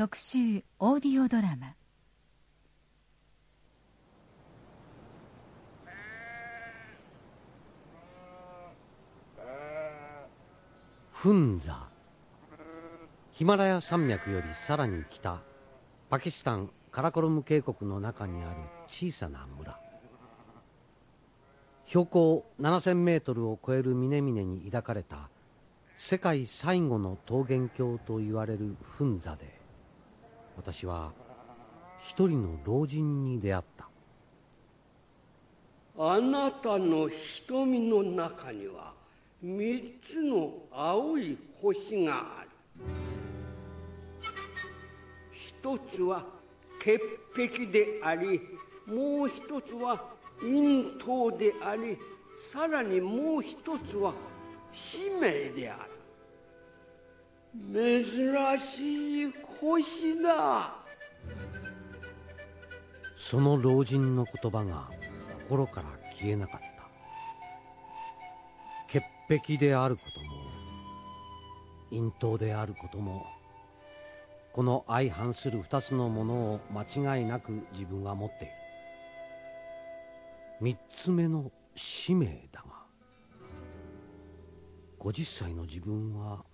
特集オーディオドラマ。フンザヒマラヤ山脈よりさらに北パキスタンカラコルム渓谷の中にある小さな村。標高7000メートルを超える峰々に抱かれた世界最後の桃源郷と言われるフンザで私は一人の老人に出会った。あなたの瞳の中には三つの青い星がある。一つは潔癖でありもう一つは陰頭でありさらにもう一つは使命である。珍しい星だその老人の言葉が心から消えなかった。潔癖であることも陰頭であることもこの相反する二つのものを間違いなく自分は持っている。三つ目の使命だが50歳の自分は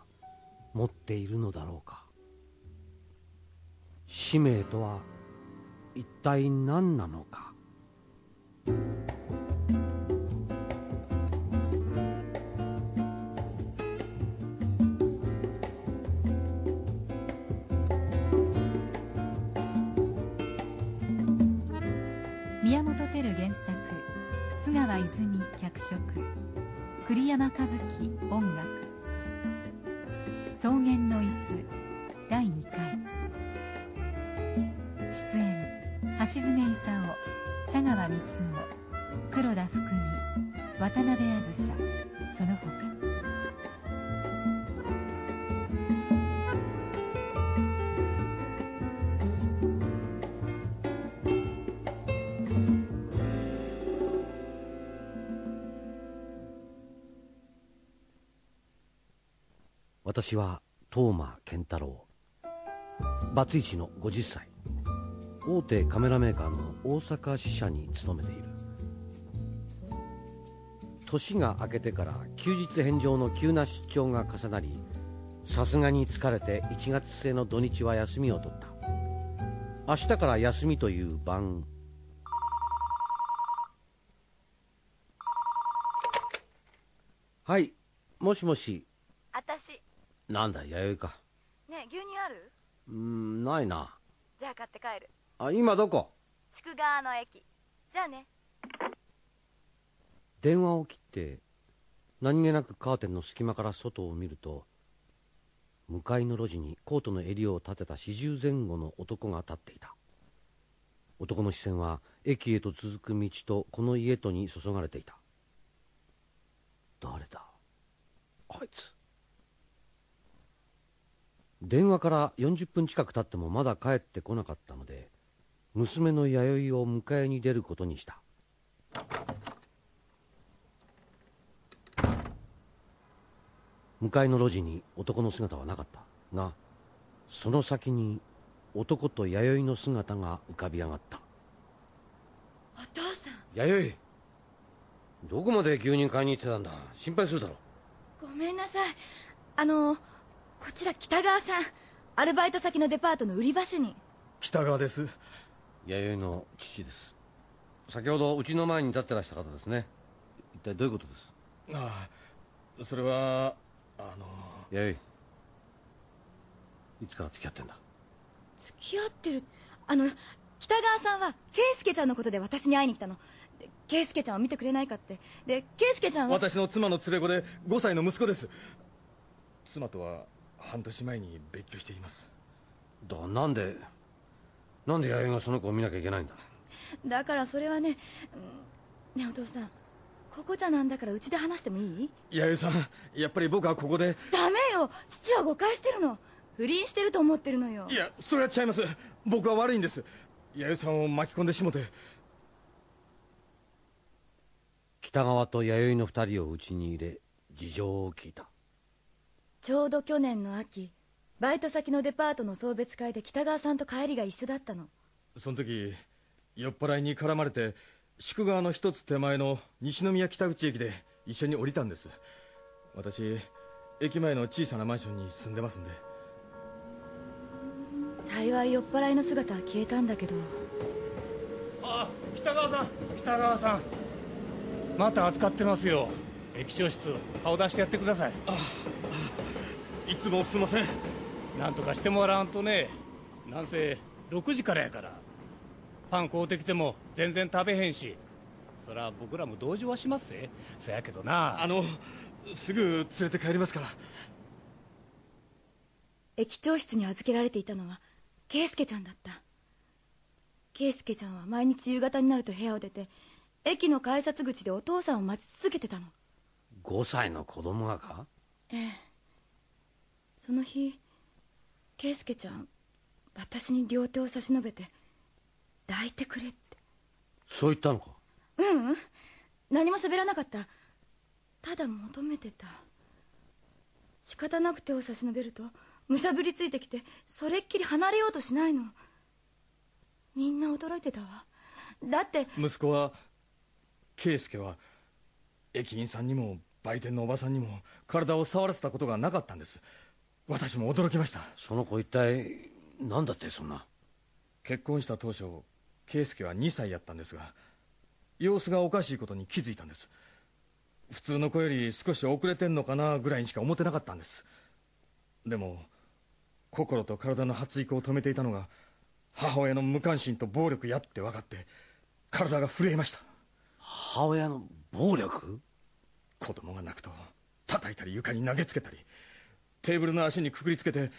持っているのだろうか。使命とは一体何なのか？宮本照原作津川泉脚色栗山和樹音楽。草原の椅子第2回。出演橋爪功佐川光夫黒田福美渡辺あずさその他私は東間健太郎。バツイチの50歳。大手カメラメーカーの大阪支社に勤めている。年が明けてから休日返上の急な出張が重なりさすがに疲れて1月末の土日は休みを取った。明日から休みという晩。はいもしもし。あたしなんだ弥生か。ねえ牛乳ある？うーんないな。じゃあ買って帰るあ今どこ？宿川の駅。じゃあね。電話を切って何気なくカーテンの隙間から外を見ると向かいの路地にコートの襟を立てた四十前後の男が立っていた。男の視線は駅へと続く道とこの家とに注がれていた。誰だ？あいつ。電話から40分近く経ってもまだ帰ってこなかったので娘の弥生を迎えに出ることにした。向かいの路地に男の姿はなかった。がその先に男と弥生の姿が浮かび上がった。お父さん。弥生どこまで牛乳買いに行ってたんだ？心配するだろ。ごめんなさい。あのこちら北川さん。アルバイト先のデパートの売り場主任北川です弥生の父です。先ほどうちの前に立ってらした方ですね。一体どういうことです？ああそれはあの弥生いつから付き合ってんだ？付き合ってる。あの北川さんは圭介ちゃんのことで私に会いに来たの。で圭介ちゃんを見てくれないかって。で圭介ちゃんは私の妻の連れ子で5歳の息子です。妻とは半年前に別居しています。だなんでなんで弥生がその子を見なきゃいけないんだ？だからそれはね、うんねえお父さん。ここじゃなんだからうちで話してもいい？弥生さんやっぱり僕はここで。ダメよ！父は誤解してるの。不倫してると思ってるのよ。いやそれは違います。僕は悪いんです。弥生さんを巻き込んでしもて。北川と弥生の二人をうちに入れ事情を聞いた。ちょうど去年の秋バイト先のデパートの送別会で北川さんと帰りが一緒だったの。その時酔っ払いに絡まれて宿川の一つ手前の西宮北口駅で一緒に降りたんです。私駅前の小さなマンションに住んでますんで。幸い酔っ払いの姿は消えたんだけど。あ北川さん北川さん。また扱ってますよ。駅長室顔出してやってください。いつもすいませんなんとかしてもらわんとね。なんせ6時からやから。パン買うてきても全然食べへんし。そら僕らも同情はしますぜ。そやけどな。あのすぐ連れて帰りますから。駅長室に預けられていたのは圭介ちゃんだった。圭介ちゃんは毎日夕方になると部屋を出て駅の改札口でお父さんを待ち続けてたの。5歳の子供がか？ええ。その日圭介ちゃん私に両手を差し伸べて抱いてくれって。そう言ったのか？ううん。何も喋らなかった。ただ求めてた。仕方なく手を差し伸べるとむしゃぶりついてきてそれっきり離れようとしないの。みんな驚いてたわ。だって息子は圭介は駅員さんにも売店のおばさんにも体を触らせたことがなかったんです私も驚きました。その子一体何だってそんな？結婚した当初圭介は2歳やったんですが様子がおかしいことに気づいたんです。普通の子より少し遅れてんのかなぐらいにしか思ってなかったんです。でも心と体の発育を止めていたのが母親の無関心と暴力やって分かって体が震えました。母親の暴力？子供が泣くと叩いたり床に投げつけたりテーブルの足にくくりつけて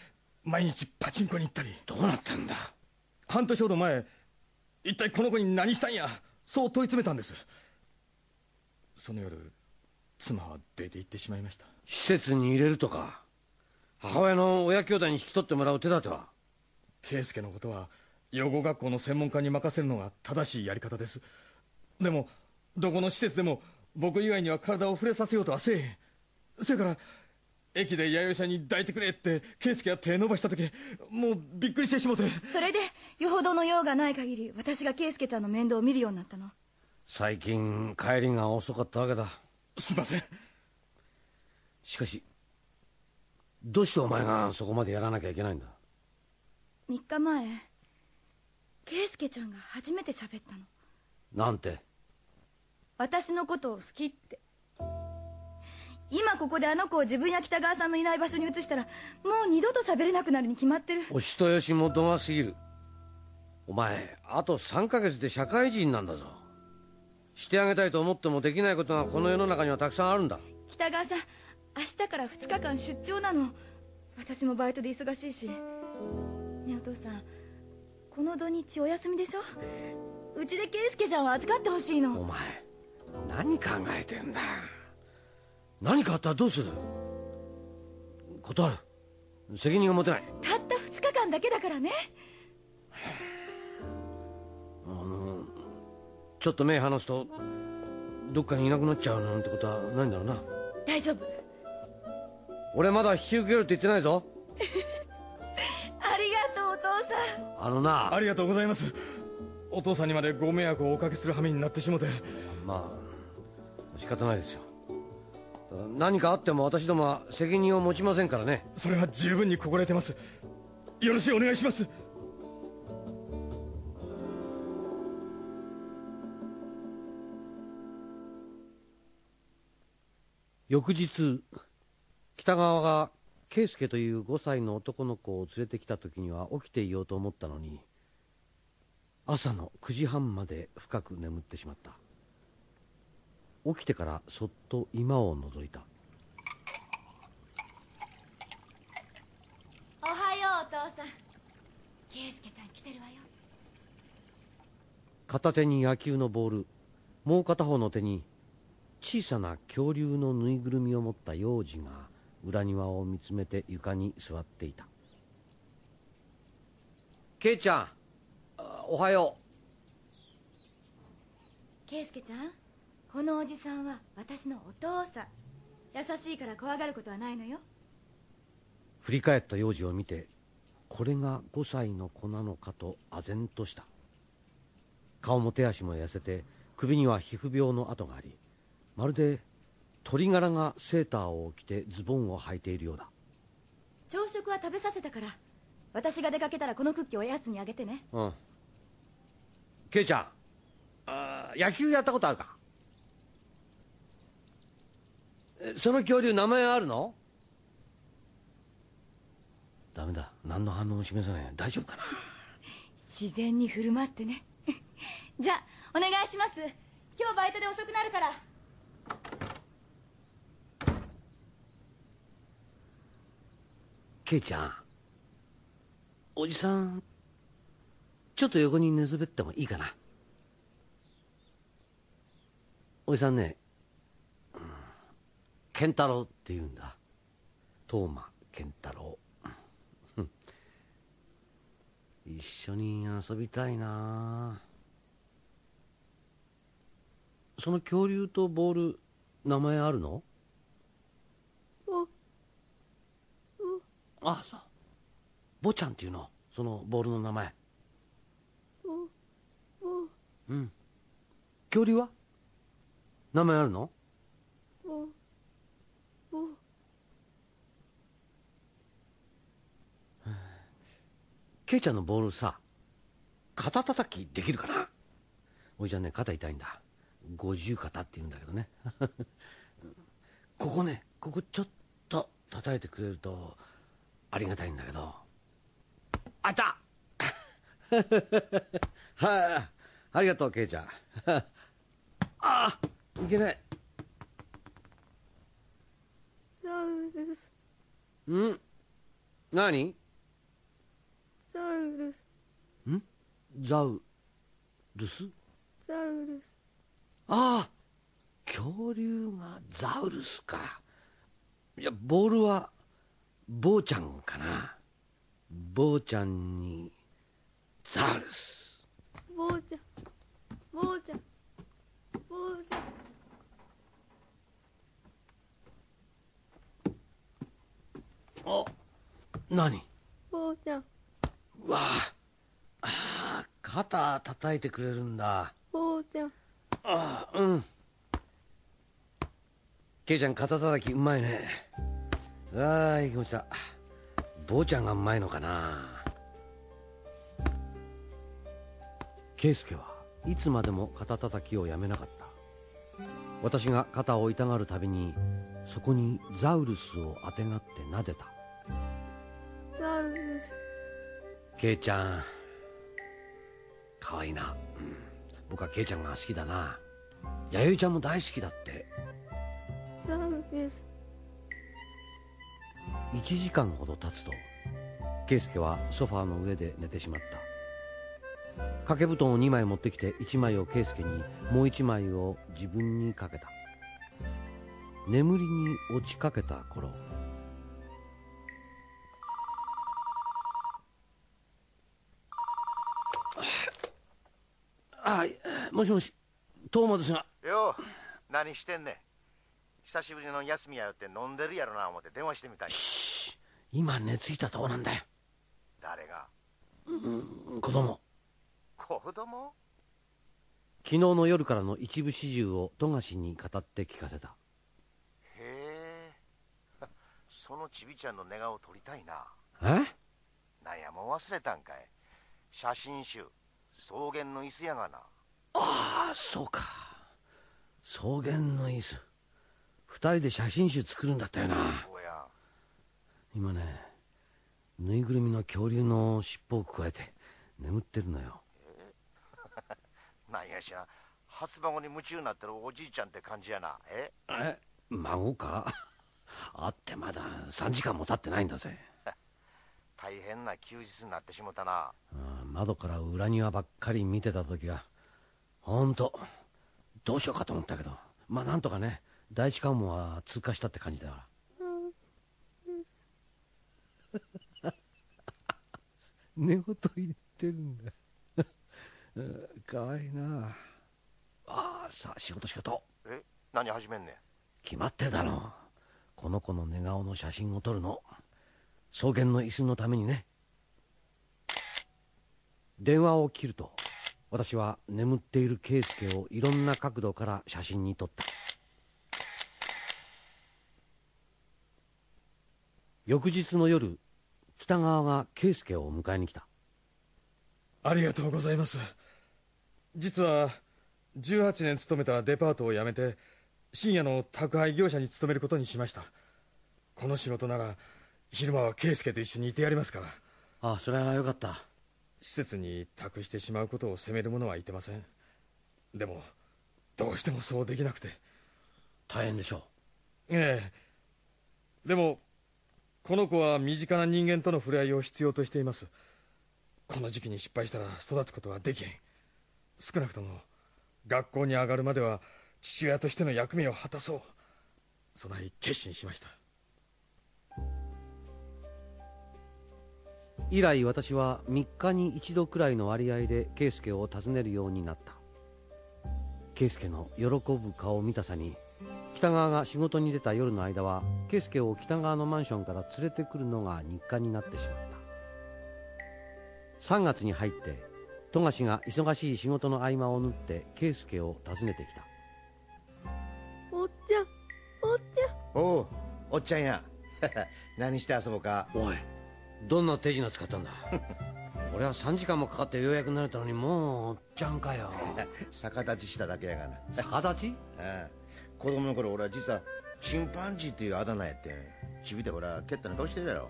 毎日パチンコに行ったり。どうなってんだ？半年ほど前一体この子に何したんや？そう問い詰めたんです。その夜妻は出て行ってしまいました。施設に入れるとか？母親の親兄弟に引き取ってもらう手立ては？圭介のことは養護学校の専門家に任せるのが正しいやり方です。でもどこの施設でも僕以外には体を触れさせようとはせえへん。それから駅で弥生者に抱いてくれって圭介が手伸ばした時もうびっくりしてしもて。それでよほどの用がない限り私が圭介ちゃんの面倒を見るようになったの。最近帰りが遅かったわけだ。すいません。しかしどうしてお前がそこまでやらなきゃいけないんだ？3日前圭介ちゃんが初めて喋ったの。なんて？私のことを好きって今ここであの子を自分や北川さんのいない場所に移したらもう二度と喋れなくなるに決まってる。お人よしも度が過ぎる。お前あと3ヶ月で社会人なんだぞ。してあげたいと思ってもできないことがこの世の中にはたくさんあるんだ。北川さん明日から2日間出張なの。私もバイトで忙しいし。ねえお父さんこの土日お休みでしょ？うちで圭介ちゃんを預かってほしいおの前何考えてんだ何かあったらどうする？断る。責任が持てない。たった2日間だけだからね。あのちょっと目離すとどっかにいなくなっちゃうなんてことはないんだろうな。大丈夫。俺まだ引き受けるって言ってないぞ。ありがとうお父さん。あのな。ありがとうございます。お父さんにまでご迷惑をおかけする羽目になってしもて。まあ仕方ないですよ何かあっても私どもは責任を持ちませんからね。それは十分に心得てます。よろしくお願いします。翌日北川が圭介という5歳の男の子を連れてきた時には起きていようと思ったのに朝の9時半まで深く眠ってしまった起きてからそっと居間を覗いた。おはようお父さん。圭介ちゃん来てるわよ。片手に野球のボールもう片方の手に小さな恐竜のぬいぐるみを持った幼児が裏庭を見つめて床に座っていた。ケイちゃんあおはよ圭介ちゃん？このおじさんは私のお父さん。優しいから怖がることはないのよ。う振り返った幼児を見てこれが5歳の子なのかと唖然とした。顔も手足も痩せて首には皮膚病の跡がありまるで鳥柄がセーターを着てズボンを履いているようだ。朝食は食べさせたから私が出かけたらこのクッキーをおやつにあげてね。うん。ケイちゃんあ野球やったことあるか？その恐竜名前あるの？ダメだ。何の反応も示さない。大丈夫かな？自然に振る舞ってね。じゃあお願いします。今日バイトで遅くなるから。ケイちゃん。おじさん。ちょっと横に寝そべってもいいかな？おじさんね、うん、健太郎って言うんだ。東間健太郎。一緒に遊びたいな。その恐竜とボール名前あるの？あそう。ボちゃんっていうの？そのボールの名前。うん。恐竜は？名前あるの？ケイちゃんのボールさ肩叩きできるかな？おいちゃんね肩痛いんだ。五十肩って言うんだけどね。ここねここちょっと叩いてくれるとありがたいんだけど。あった！はい、あ、りがとうケイちゃん。ああいけない。ザウルスん？何？ザウルスん？ザウルスザウルスああ恐竜がザウルスか。いやボールはボーちゃんかな。ボーちゃんにザウルス。ボーちゃん。ボーちゃん。ボーちゃん。あ何？ボーちゃん。うわああー肩叩いてくれるんだ。ボーちゃん。ああうん。ケイちゃん肩叩きうまいね。ああいい気持ちだ。坊ちゃんがうまいのかな。圭介はいつまでも肩叩きをやめなかった。私が肩を痛がるたびにそこにザウルスをあてがって撫でた。ザウルスケイちゃん。可愛いな、うん、僕はケイちゃんが好きだな。弥生ちゃんも大好きだって。ザウルス1時間ほど経つと圭介はソファーの上で寝てしまった。掛け布団を2枚持ってきて1枚を圭介にもう1枚を自分にかけた。眠りに落ちかけた頃ああもしもし東間ですがよう何してんねん。久しぶりの休みやよって飲んでるやろな思って電話してみたい今寝ついたとこなんだよ。誰が？うん子供。子供？昨日の夜からの一部始終を富樫に語って聞かせた。へえ。そのちびちゃんの寝顔を撮りたいな。え？なんやもう忘れたんかい。写真集草原の椅子やがな。ああそうか。草原の椅子。二人で写真集作るんだったよな。今ねぬいぐるみの恐竜の尻尾をくわえて眠ってるのよ。なんやしら初孫に夢中になってるおじいちゃんって感じやな。え？え？孫か？会ってまだ3時間も経ってないんだぜ大変な休日になってしもたな。あ窓から裏庭ばっかり見てた時は本当どうしようかと思ったけど。まあなんとかね第一関門は通過したって感じだから。寝言言ってるんだ。かわいいな。ああさあ仕事仕事。え何始めんねん？決まってるだろう。この子の寝顔の写真を撮るの草原の椅子のためにね。電話を切ると私は眠っている圭介をいろんな角度から写真に撮った。翌日の夜北川が圭介を迎えに来た。ありがとうございます。実は18年勤めたデパートを辞めて深夜の宅配業者に勤めることにしました。この仕事なら昼間は圭介と一緒にいてやりますから。ああそれはよかった。施設に託してしまうことを責める者はいてません。でもどうしてもそうできなくて。大変でしょええ。でもこの子は身近な人間との触れ合いを必要としています。この時期に失敗したら育つことはできへん。少なくとも学校に上がるまでは父親としての役目を果たそう。そない決心しました以来私は3日に一度くらいの割合で圭介を訪ねるようになった。圭介の喜ぶ顔を見たさに北川が仕事に出た夜の間は圭介を北川のマンションから連れてくるのが日課になってしまった。3月に入って富樫が忙しい仕事の合間を縫って圭介を訪ねてきた。おっちゃんおっちゃん。おうおっちゃんや。何して遊ぼうか？おいどんな手品使ったんだ？俺は3時間もかかってようやく慣れたのにもうおっちゃんかよ。逆立ちしただけやがな。逆立ち？あ あ子供の頃俺は実はチンパンジーっていうあだ名やってちびてほら蹴ったの顔してるやろ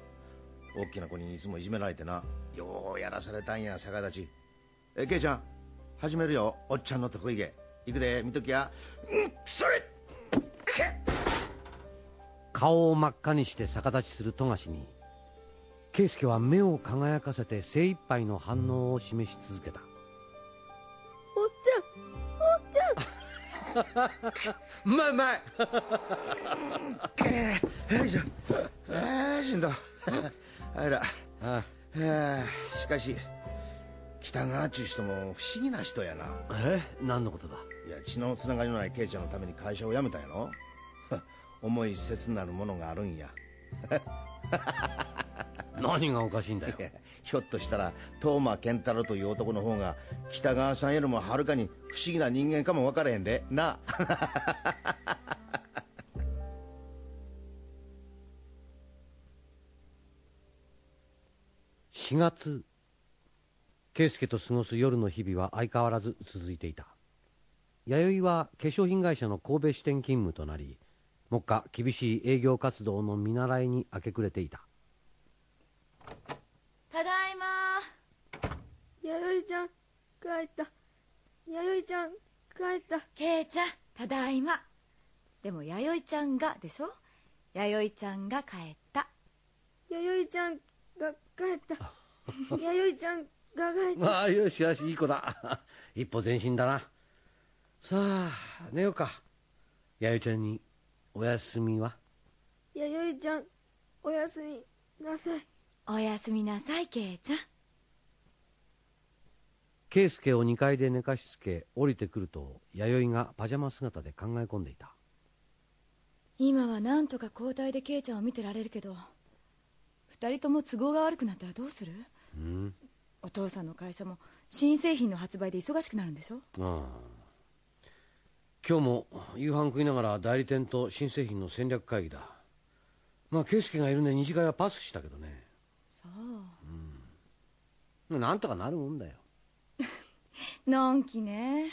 大きな子にいつもいじめられてな。ようやらされたんや逆立ち。えケイちゃん始めるよ。おっちゃんの得意芸いくで見ときや。うんそれ。顔を真っ赤にして逆立ちする富樫に圭介は目を輝かせて精一杯の反応を示し続けた。おっちゃんおっちゃん。う まいうまいよいしょああしんどあら。あはあしかし北川っちゅう人も不思議な人やな。え？何のことだ？いや血のつながりのないケイちゃんのために会社を辞めたんやろ。重い切なるものがあるんや 何がおかしいんだよ。ひょっとしたら東間健太郎という男の方が北川さんよりもはるかに不思議な人間かも分からへんで。な。4月圭介と過ごす夜の日々は相変わらず続いていた。弥生は化粧品会社の神戸支店勤務となり目下厳しい営業活動の見習いに明け暮れていたただいま。弥生ちゃん帰った。弥生ちゃん帰った。ケイちゃんただいま。でも弥生ちゃんがでしょ？弥生ちゃんが帰った。弥生ちゃんが帰った。弥生ちゃんが帰った。ああよしよしいい子だ。一歩前進だな。さあ寝ようか。弥生ちゃんにお休みは？弥生ちゃんおやすみなさいおやすみなさいケイちゃん。圭介を2階で寝かしつけ降りてくると弥生がパジャマ姿で考え込んでいた。今はなんとか交代でケイちゃんを見てられるけど二人とも都合が悪くなったらどうする？うん。お父さんの会社も新製品の発売で忙しくなるんでしょ？ああ。今日も夕飯食いながら代理店と新製品の戦略会議だ。まあ圭介がいるね二次会はパスしたけどねなんとかなるもんだよ。のんきね。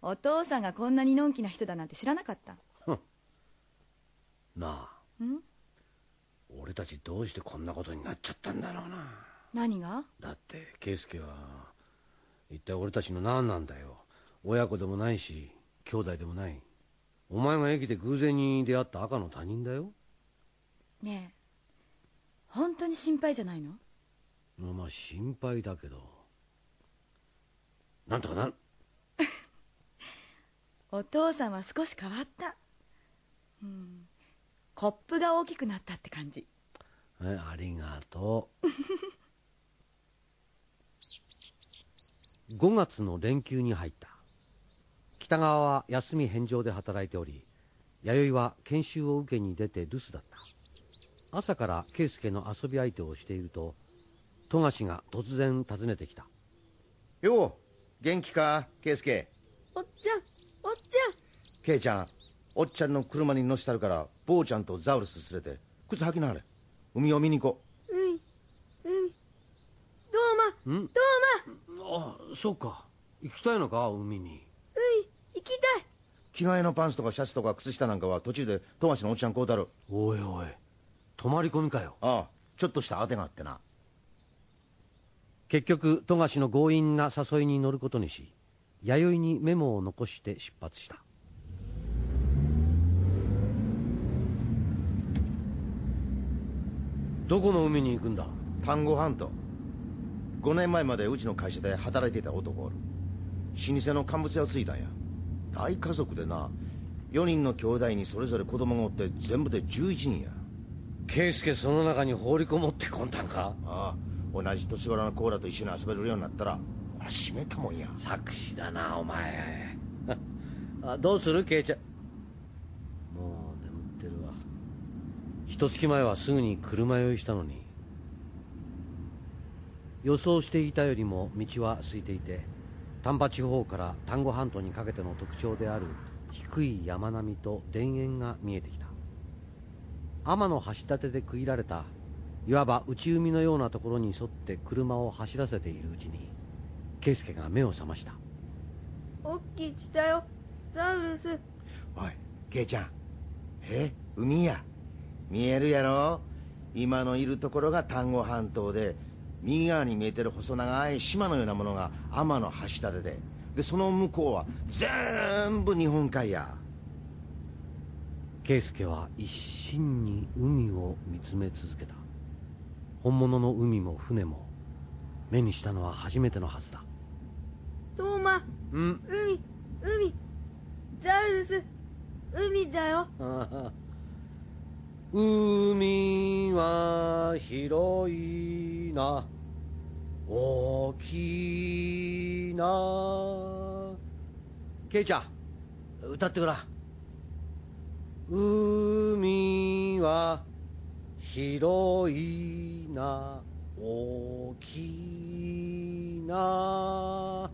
お父さんがこんなにのんきな人だなんて知らなかった。なあん？俺たちどうしてこんなことになっちゃったんだろうな。何が？だって圭介は一体俺たちの何なんだよ。親子でもないし兄弟でもない。お前が駅で偶然に出会った赤の他人だよ。ねえ。本当に心配じゃないの？まあ心配だけど。なんとかなる。お父さんは少し変わった。うん。コップが大きくなったって感じ。えありがとう。5月の連休に入った。北川は休み返上で働いており弥生は研修を受けに出て留守だった。朝から圭介の遊び相手をしていると富樫が突然訪ねてきた。よう元気か圭介？おっちゃんおっち圭ちゃんおっちゃんの車に乗せたるから坊ちゃんとザウルス連れて靴履きなはれ。海を見に行こゃん海海どうまん？どうまあそうか。行きたいのか海に。海行きたい。う着替えのパンツとかシャツとか靴下なんかは途中で富樫のおっちゃん買うたる。おいおい泊まり込みかよ。ああちょっとした当てがあってな結局富樫の強引な誘いに乗ることにし弥生にメモを残して出発した。どこの海に行くんだ？丹後半島。5年前までうちの会社で働いていた男。おる老舗の乾物屋を継いだんや。大家族でな。4人の兄弟にそれぞれ子供がおって全部で11人や。圭介その中に放りこもってこんだんか？ああ同じ年頃のコーラと一緒に遊べるようになったら俺閉めたもんや。作詞だなお前。あどうする？圭ちゃん。もう眠ってるわ。一月前はすぐに車酔いしたのに。予想していたよりも道は空いていて丹波地方から丹後半島にかけての特徴である低い山並みと田園が見えてきた。天橋立で区切られたいわば内海のようなところに沿って車を走らせているうちに圭介が目を覚ました。おっきしたよザウルスおいケイちゃん。え海や。見えるやろ？今のいるところが丹後半島で右側に見えてる細長い島のようなものが天の橋立で。でその向こうは全部日本海や。圭介は一心に海を見つめ続けた本物の海も船も目にしたのは初めてのはずだ。トーマうん。海海。ザウルス海だよ。海は広いな。大きな。ケイちゃん歌ってごらん。海は広いな大きな。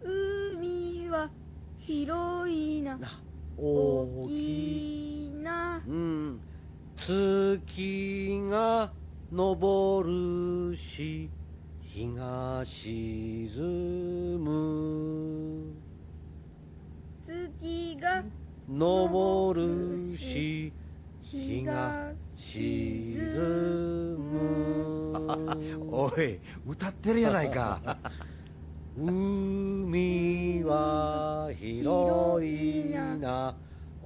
海は広いな大大きな。うん。月が昇るし日が沈む。月が昇るし日が沈む。おい歌ってるやないか。海は広いな。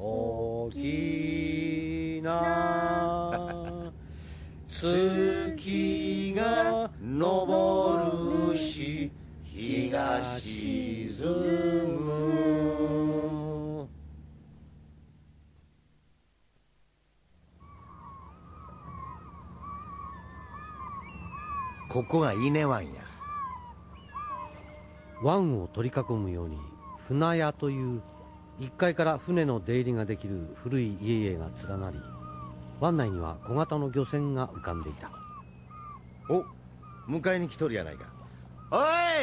大きな 月が昇るし日が沈むここが稲湾や。湾を取り囲むように船屋という1階から船の出入りができる古い家々が連なり湾内には小型の漁船が浮かんでいた。お迎えに来とるやないか。お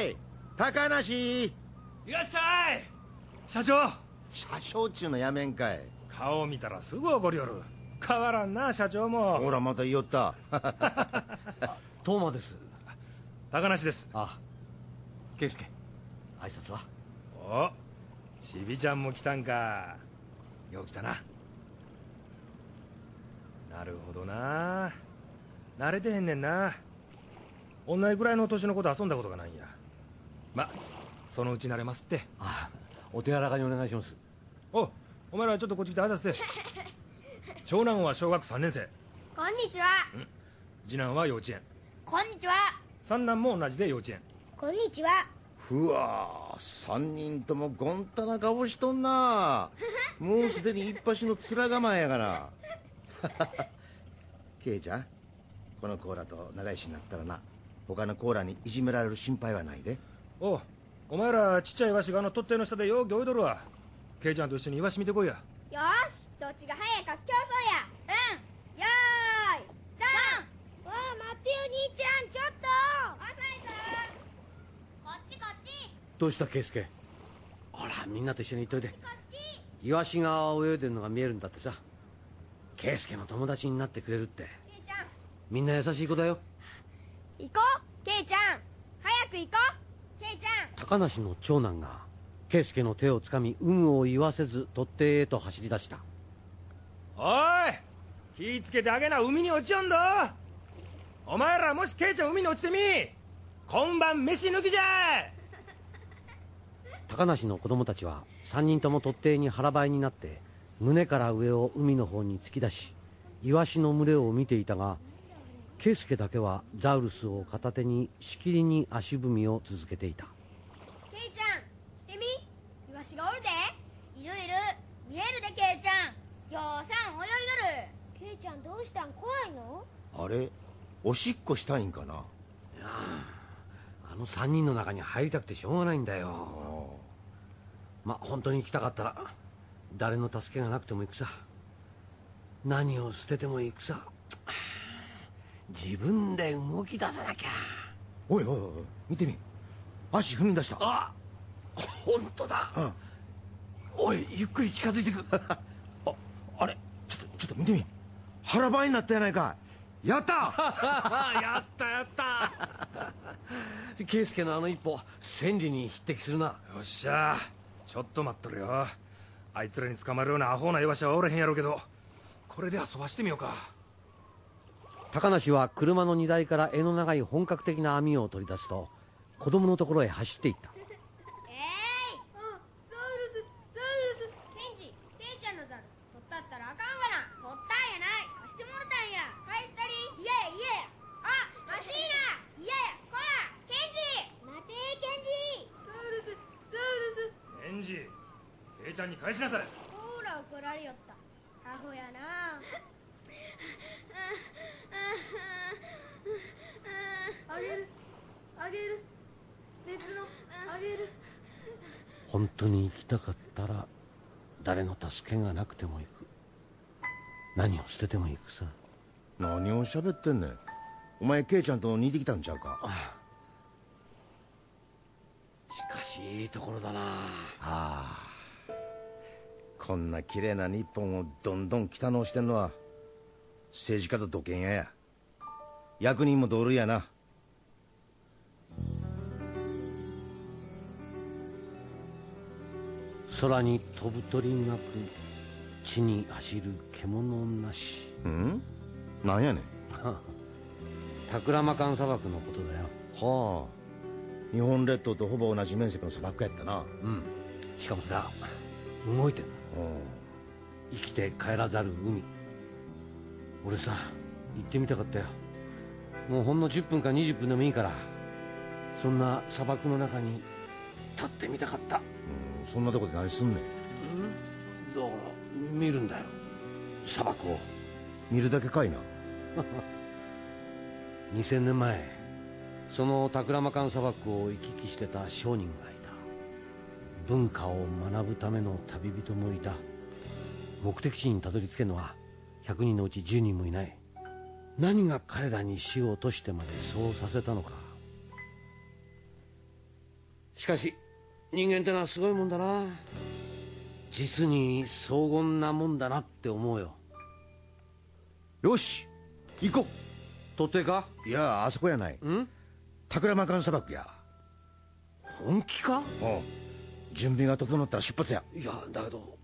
い高梨。いらっしゃい。社長。社長っちゅうのやめんかい。顔見たらすぐ怒りよる。変わらんな社長も。ほらまた言いよった トーマです。高梨です。あ圭介挨拶は？おちびちゃんも来たんか。よう来たな。なるほどな。慣れてへんねんな。同じぐらいの年の子と遊んだことがないんや。まそのうち慣れますって。あお手柔らかにお願いします。おお前らちょっとこっち来て挨拶せ。長男は小学3年生。こんにちは。次男は幼稚園こんにちは。三男も同じで幼稚園こんにちは。ふわ三人ともゴンタな顔しとんな もうすでに一発の面構えやがな ケイちゃんこのコーラと長いしになったらな他のコーラにいじめられる心配はないでおお前らちっちゃいイワシがあの取っ手の下でようけ泳いどるわケイちゃんと一緒にイワシ見てこいやよし、どっちが早いか競争や。うん。よどうした圭介？ほらみんなと一緒に行っといて。イワシが泳いでるのが見えるんだってさ。圭介の友達になってくれるって。ケイちゃんみんな優しい子だよ。行こうケイちゃん。早く行こうケイちゃん。高梨の長男が圭介の手をつかみ有無を言わせず取っ手へと走り出した。おい気ぃつけてあげな海に落ちよんど。お前らもしケイちゃん海に落ちてみ今晩飯抜きじゃ高梨の子供たちは3人とも突堤に腹ばいになって胸から上を海の方に突き出しイワシの群れを見ていたが圭介だけはザウルスを片手にしきりに足踏みを続けていた。ケイちゃん来てみ。イワシがおるで。いるいる見えるでケイちゃん。ぎょうさん泳いどる。ケイちゃんどうしたん？怖いの？あれ？おしっこしたいんかな？あの3人の中に入りたくてしょうがないんだよま本当に行きたかったら誰の助けがなくても行くさ。何を捨てても行くさ。自分で動き出さなきゃ。おいおいおい見てみ。足踏み出した。あ本当だ。あおいゆっくり近づいてく。ああれ？ちょっとちょっと見てみ。腹ばいになったやないか やった！やったやった。圭介のあの一歩千里に匹敵するな。よっしゃちょっと待っとるよ。あいつらに捕まるようなアホな居場所はおれへんやろうけど。これで遊ばしてみようか。高梨は車の荷台から柄の長い本格的な網を取り出すと子供のところへ走っていったえいあザウルスザウルスケンジケイちゃんのザル取ったったらあかんがな取ったんやない貸してもらったんや返したりいやいやあマシーナいやこらケンジ待てケンジザウルスザウルスエンジケイちゃんに返しなさい。ほら怒られよった。アホやな。あげる。あげる。別の。あげる。本当に行きたかったら誰の助けがなくても行く。何を捨てても行くさ。何を喋ってんねん。お前ケイちゃんと似てきたんちゃうか。しかしいいところだな。ああこんな綺麗な日本をどんどん汚のしてんのは政治家と土建屋や。役人も同類やな。空に飛ぶ鳥なく地に走る獣なし。うん？なんやねん。タクラマカン砂漠のことだよ。はあ。日本列島とほぼ同じ面積の砂漠やったな。うん。しかもさ動いてんだ生きて帰らざる海。俺さ行ってみたかったよ。もうほんの10分か20分でもいいから。そんな砂漠の中に立ってみたかった。うんそんなとこで何すんねん。だから見るんだよ。砂漠を。見るだけかいな。2000年前そのタクラマカン砂漠を行き来してた商人が文化を学ぶための旅人もいた。目的地にたどり着けるのは100人のうち10人もいない。何が彼らに死を落としてまでそうさせたのか。しかし人間ってのはすごいもんだな。実に荘厳なもんだなって思うよ。よし行こ取ってか？ういやあそこやない。ん？タクラマカン砂漠や。本気か？おう準備が整ったら出発や。いやだけど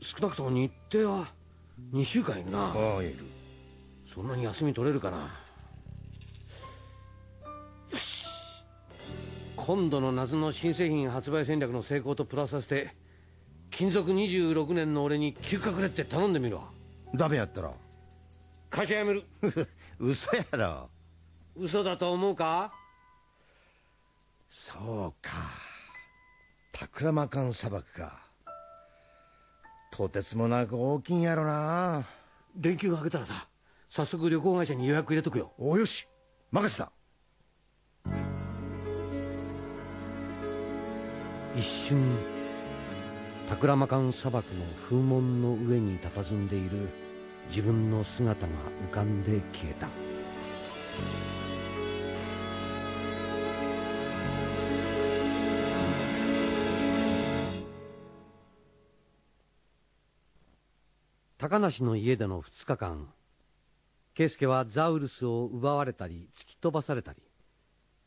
少なくとも日程は2週間いるな。ああいる。そんなに休み取れるかな。よし。今度の夏の新製品発売戦略の成功とプラスさせて勤続26年の俺に休暇くれって頼んでみるわダメやったら会社辞める。嘘やろ。嘘だと思うか？そうかタクラマカン砂漠か。とてつもなく大きいんやろな。連休が明けたらさ早速旅行会社に予約入れとくよ。およし任せた。一瞬タクラマカン砂漠の風紋の上に佇んでいる自分の姿が浮かんで消えた高梨の家での2日間圭介はザウルスを奪われたり突き飛ばされたり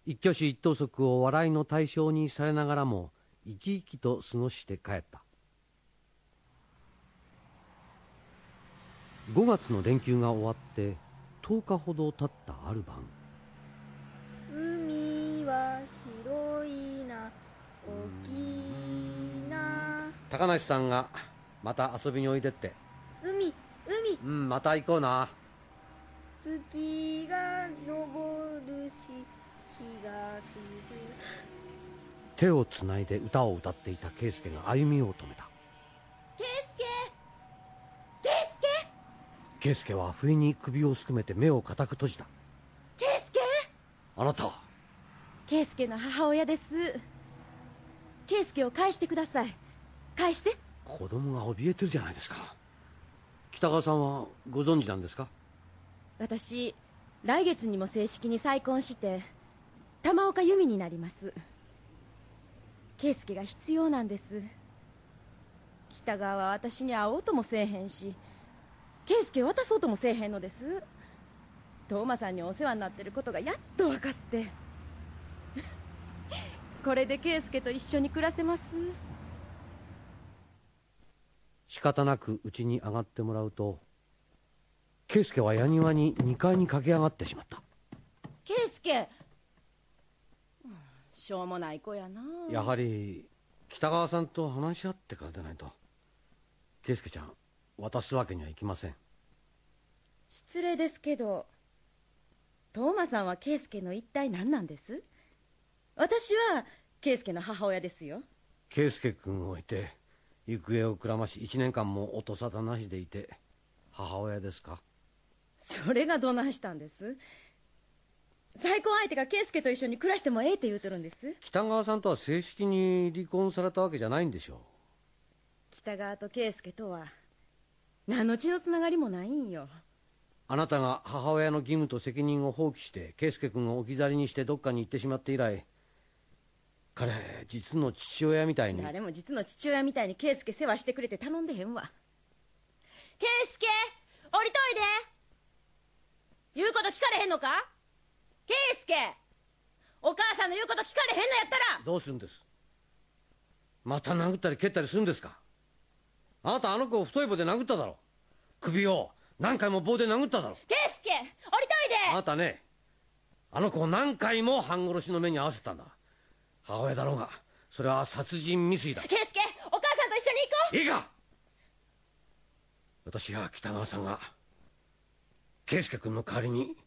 一挙手一投足を笑いの対象にされながらも生き生きと過ごして帰った。5月の連休が終わって10日ほど経ったある晩海は広いな大きいな。高梨さんがまた遊びにおいでって海海。うんまた行こうな。月が昇るし日が沈む。手をつないで歌を歌っていた圭介が歩みを止めた。圭介圭介。圭介は不意に首をすくめて目を固く閉じた。圭介。あなたは？圭介の母親です。圭介を返してください。返して。子供が怯えてるじゃないですか北川さんはご存知なんですか？私来月にも正式に再婚して玉岡由美になります。圭介が必要なんです。北川は私に会おうともせえへんし圭介渡そうともせえへんのです。トーマさんにお世話になってることがやっと分かって。これで圭介と一緒に暮らせます。仕方なく家に上がってもらうと圭介は矢庭に2階に駆け上がってしまった。圭介。うんしょうもない子やな。やはり北川さんと話し合ってからでないと圭介ちゃん渡すわけにはいきません。失礼ですけどトーマさんは圭介の一体何なんです？私は圭介の母親ですよ。圭介君を置いて行方をくらまし1年間も音沙汰なしでいて母親ですか？それがどないしたんです？再婚相手が圭介と一緒に暮らしてもええって言うとるんです？北川さんとは正式に離婚されたわけじゃないんでしょう。北川と圭介とは何の血のつながりもないんよ。あなたが母親の義務と責任を放棄して圭介君を置き去りにしてどっかに行ってしまって以来彼実の父親みたいに。誰も実の父親みたいに圭介世話してくれて頼んでへんわ。圭介降りといで。言うこと聞かれへんのか？圭介お母さんの言うこと聞かれへんのやったら。どうするんです？また殴ったり蹴ったりするんですか？あなたあの子を太い棒で殴っただろ。首を何回も棒で殴っただろ。圭介降りといで。あなたねあの子を何回も半殺しの目に合わせたんだ母親だろうが。それは殺人未遂だ。圭介お母さんと一緒に行こう。いいか。私や北川さんが圭介君の代わりに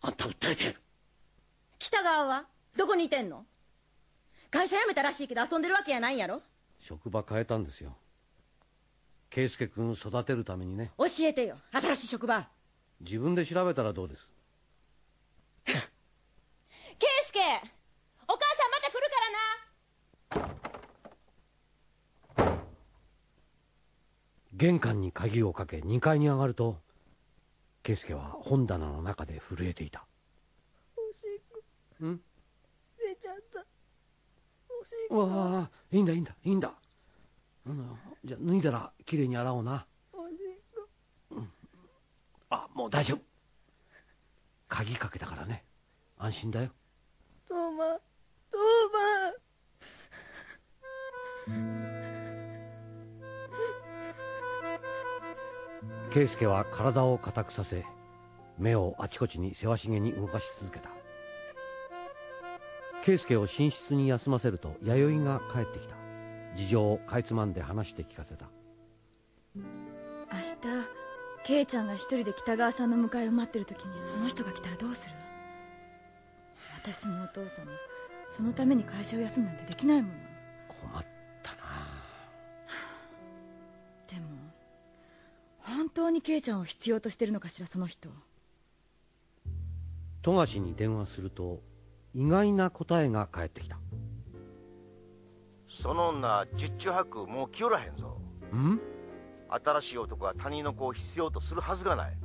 あんたを訴えてやる。北川はどこにいてんの？会社辞めたらしいけど遊んでるわけやないんやろ？職場変えたんですよ。圭介君を育てるためにね。教えてよ。新しい職場。自分で調べたらどうです圭介お母さんまた来るからな玄関に鍵をかけ2階に上がると圭介は本棚の中で震えていた。おしっこ。ん？出ちゃった。おしっうこわあいいんだいいんだいいんだ、うん、じゃあ脱いだらきれいに洗おうな。おしっこ。あもう大丈夫。鍵かけたからね。安心だよ。トーマトーマ圭介は体を硬くさせ目をあちこちにせわしげに動かし続けた。圭介を寝室に休ませると弥生が帰ってきた。事情をかいつまんで話して聞かせた。明日ケイちゃんが一人で北川さんの迎えを待ってる時にその人が来たらどうする？私もお父さんもそのために会社を休むなんてできないもの。困っ当にケイちゃんを必要としてるのかしらその人。富樫に電話すると意外な答えが返ってきた。その女十中八九もう来よらへんぞ。ん？新しい男が他人の子を必要とするはずがない。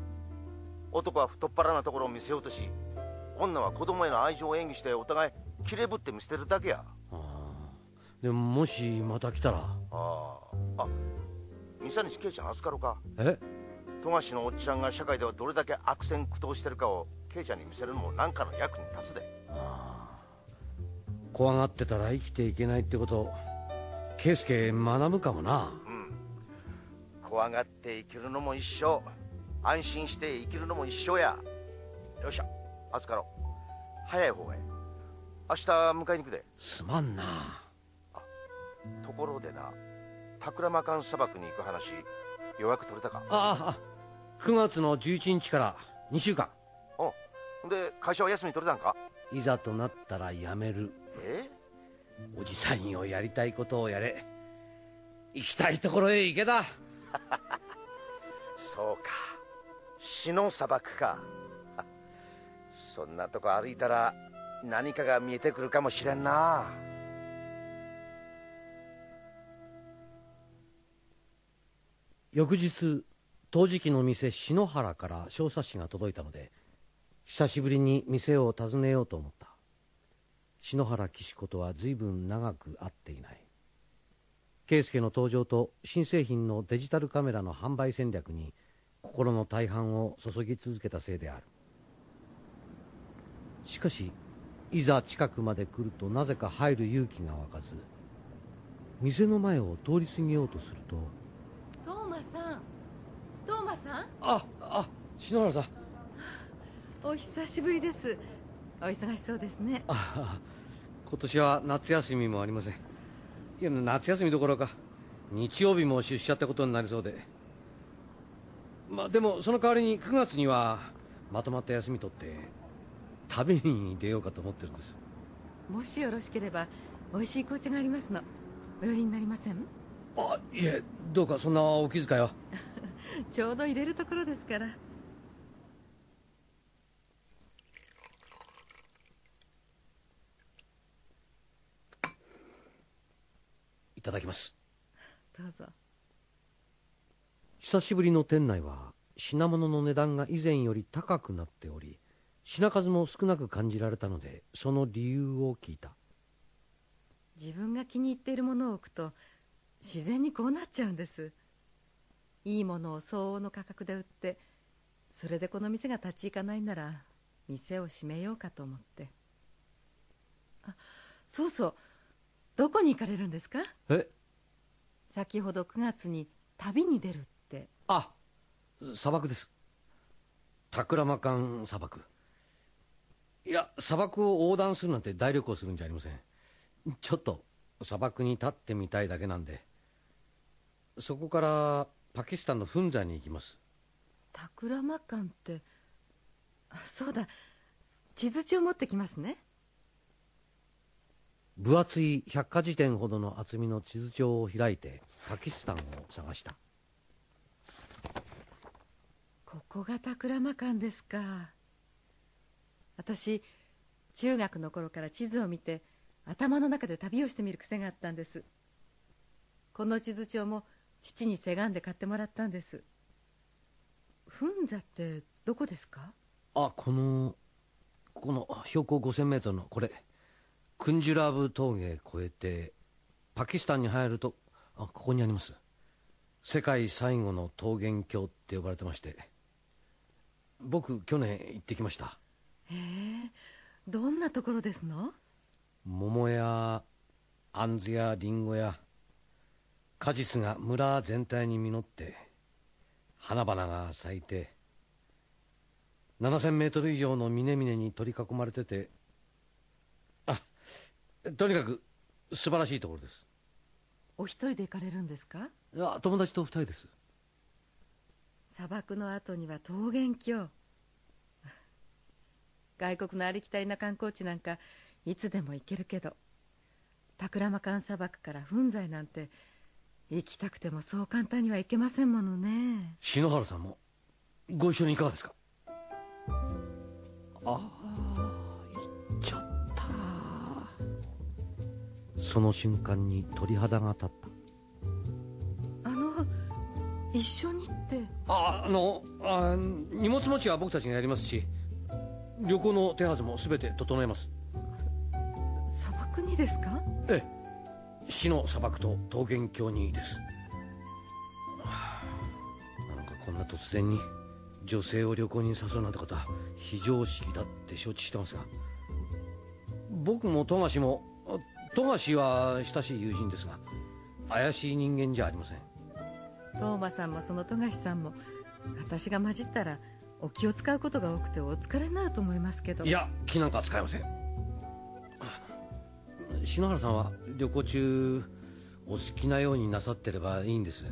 男は太っ腹なところを見せようとし女は子供への愛情を演技してお互いきれぶって見捨てるだけや。でももしまた来たら？ああ。あ23日ケイちゃん預かろうか。え？富樫のおっちゃんが社会ではどれだけ悪戦苦闘してるかをケイちゃんに見せるのも何かの役に立つで。怖がってたら生きていけないってこと圭介学ぶかもな。怖がって生きるのも一緒。安心して生きるのも一緒や。よっしゃ預かろう。早い方がいい明日迎えに行くで。すまんな。ところでな。タクラマカン砂漠に行く話予約取れたか？ああ9月の11日から2週間。おで会社は休み取れたんか？いざとなったら辞める。え？おじさんよやりたいことをやれ。行きたいところへ行けだ。そうか。死の砂漠か。そんなとこ歩いたら何かが見えてくるかもしれんな。翌日陶磁器の店篠原から小冊子が届いたので久しぶりに店を訪ねようと思った。篠原岸子とは随分長く会っていない。圭介の登場と新製品のデジタルカメラの販売戦略に心の大半を注ぎ続けたせいである。しかしいざ近くまで来るとなぜか入る勇気が湧かず店の前を通り過ぎようとするとトーマさん。トーマさん？ああ篠原さん。お久しぶりです。お忙しそうですね。あ今年は夏休みもありません。いや夏休みどころか日曜日も出社ってことになりそうで。まあでもその代わりに9月にはまとまった休み取って旅に出ようかと思ってるんです。もしよろしければ美味しい紅茶がありますの。お寄りになりません？あいえどうかそんなお気遣いは ちょうど入れるところですから。いただきます。どうぞ。久しぶりの店内は品物の値段が以前より高くなっており品数も少なく感じられたのでその理由を聞いた。自分が気に入っているものを置くと自然にこうなっちゃうんですいいものを相応の価格で売ってそれでこの店が立ち行かないなら店を閉めようかと思って。あそうそう。どこに行かれるんですか？え？先ほど9月に旅に出るって。あ砂漠です。タクラマカン砂漠。いや砂漠を横断するなんて大旅行するんじゃありません。ちょっと砂漠に立ってみたいだけなんで。そこからパキスタンのフンザに行きます。タクラマカンってあそうだ。地図帳持ってきますね。分厚い百科事典ほどの厚みの地図帳を開いてパキスタンを探した。ここがタクラマカンですか。私中学の頃から地図を見て頭の中で旅をしてみる癖があったんです。この地図帳も父にせがんで買ってもらったんです。フンザってどこですか？あこのこの標高 5000m のこれクンジュラブ峠越えてパキスタンに入るとあここにあります。世界最後の桃源郷って呼ばれてまして。僕去年行ってきました。へえどんなところですの？桃やあんずやりんごや果実が村全体に実って花々が咲いて7000メートル以上の峰々に取り囲まれててあとにかく素晴らしいところです。お一人で行かれるんですか？いや友達と二人です。砂漠の後には桃源郷。外国のありきたりな観光地なんかいつでも行けるけど。タクラマカン砂漠から粉剤なんて行きたくてもそう簡単には行けませんものね。篠原さんもご一緒にいかがですか？ああ行っちゃった。その瞬間に鳥肌が立った。あの一緒にって。ああのあ荷物持ちは僕たちがやりますし旅行の手はずも全て整えます。砂漠にですか？ええ死の砂漠と桃源郷にです。はこんな突然に女性を旅行に誘うなんてことは非常識だって承知してますが僕も富樫も富樫は親しい友人ですが怪しい人間じゃありません。トーマさんもその富樫さんも私が混じったらお気を使うことが多くてお疲れになると思いますけど。いや気なんか使いません篠原さんは旅行中お好きなようになさってればいいんです。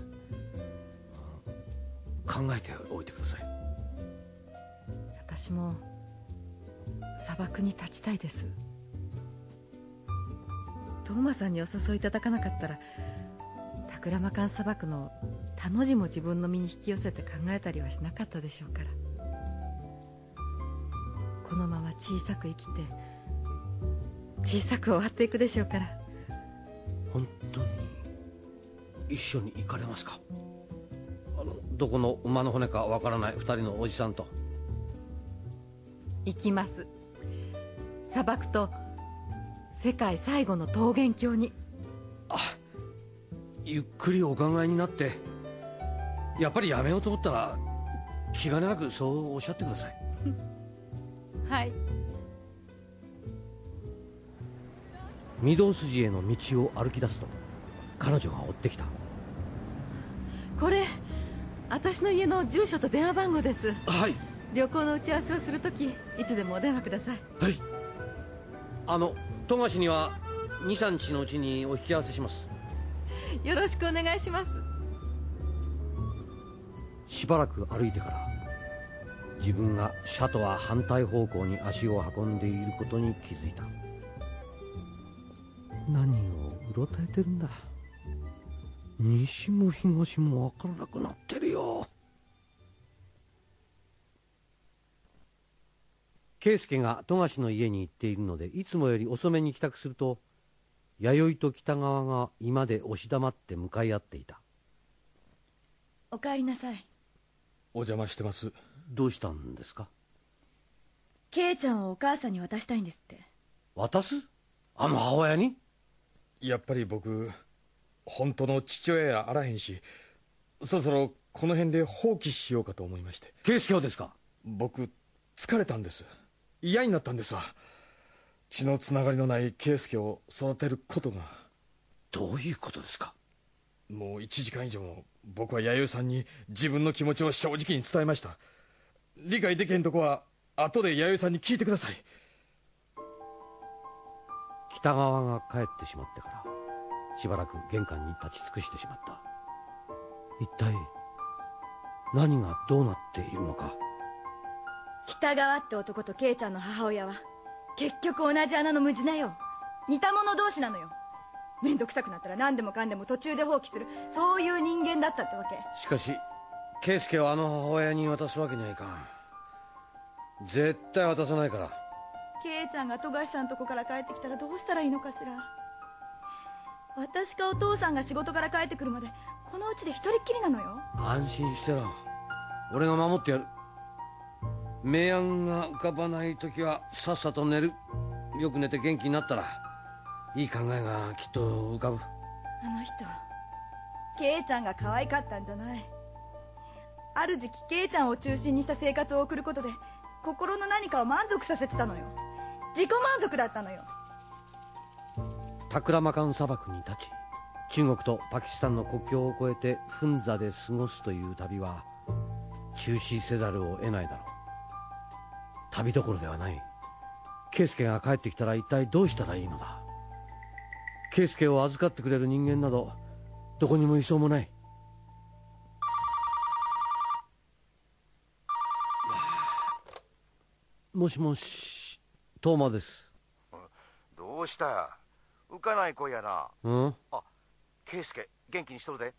考えておいてください。私も砂漠に立ちたいです。トーマさんにお誘いいただかなかったらタクラマカン砂漠の田の字も自分の身に引き寄せて考えたりはしなかったでしょうから。このまま小さく生きて小さく終わっていくでしょうから。本当に一緒に行かれますか？あのどこの馬の骨かわからない二人のおじさんと。行きます。砂漠と世界最後の桃源郷に。ゆっくりお考えになってやっぱりやめようと思ったら気兼ねなくそうおっしゃってください。はい御堂筋への道を歩き出すと彼女が追ってきた。これ私の家の住所と電話番号です。はい。旅行の打ち合わせをするときいつでもお電話ください。はい。あの富樫には23日のうちにお引き合わせします。よろしくお願いします。しばらく歩いてから自分が車とは反対方向に足を運んでいることに気づいた何をうろたえてるんだ。西も東も分からなくなってるよ。圭介が富樫の家に行っているのでいつもより遅めに帰宅すると弥生と北川が居間で押し黙って向かい合っていた。お帰りなさい。お邪魔してます。どうしたんですか？ケイちゃんをお母さんに渡したいんですって。渡す？あの母親に？やっぱり僕本当の父親やあらへんしそろそろこの辺で放棄しようかと思いまして。圭介をですか？僕疲れたんです。嫌になったんですわ。血のつながりのない圭介を育てることが。どういうことですか？もう1時間以上も僕は弥生さんに自分の気持ちを正直に伝えました。理解できへんとこは後で弥生さんに聞いてください北川が帰ってしまってからしばらく玄関に立ち尽くしてしまった。一体何がどうなっているのか。北川って男とケイちゃんの母親は結局同じ穴の無地なよ似た者同士なのよ。面倒くさくなったら何でもかんでも途中で放棄する。そういう人間だったってわけ。しかし圭介をあの母親に渡すわけにはいかん。絶対渡さないからケイちゃんが富樫さんとこから帰ってきたらどうしたらいいのかしら。私かお父さんが仕事から帰ってくるまでこのうちで一人っきりなのよ。安心してろ。俺が守ってやる。明暗が浮かばない時はさっさと寝る。よく寝て元気になったら。いい考えがきっと浮かぶ。あの人ケイちゃんが可愛かったんじゃない。ある時期ケイちゃんを中心にした生活を送ることで心の何かを満足させてたのよ自己満足だったのよ。タクラマカン砂漠に立ち中国とパキスタンの国境を越えてフンザで過ごすという旅は中止せざるを得ないだろう。旅どころではない。圭介が帰ってきたら一体どうしたらいいのだ。圭介を預かってくれる人間などどこにもいそうもない。もしもし。トーマです。どうした？浮かない声やな。うん？あ圭介元気にしとるで。